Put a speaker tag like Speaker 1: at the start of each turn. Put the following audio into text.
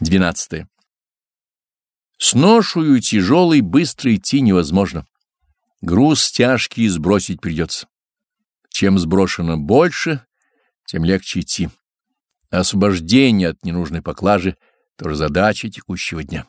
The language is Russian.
Speaker 1: 12. С ношую тяжелый быстро идти невозможно. Груз тяжкий сбросить придется. Чем сброшено больше, тем легче идти. Освобождение от ненужной поклажи — тоже задача текущего дня.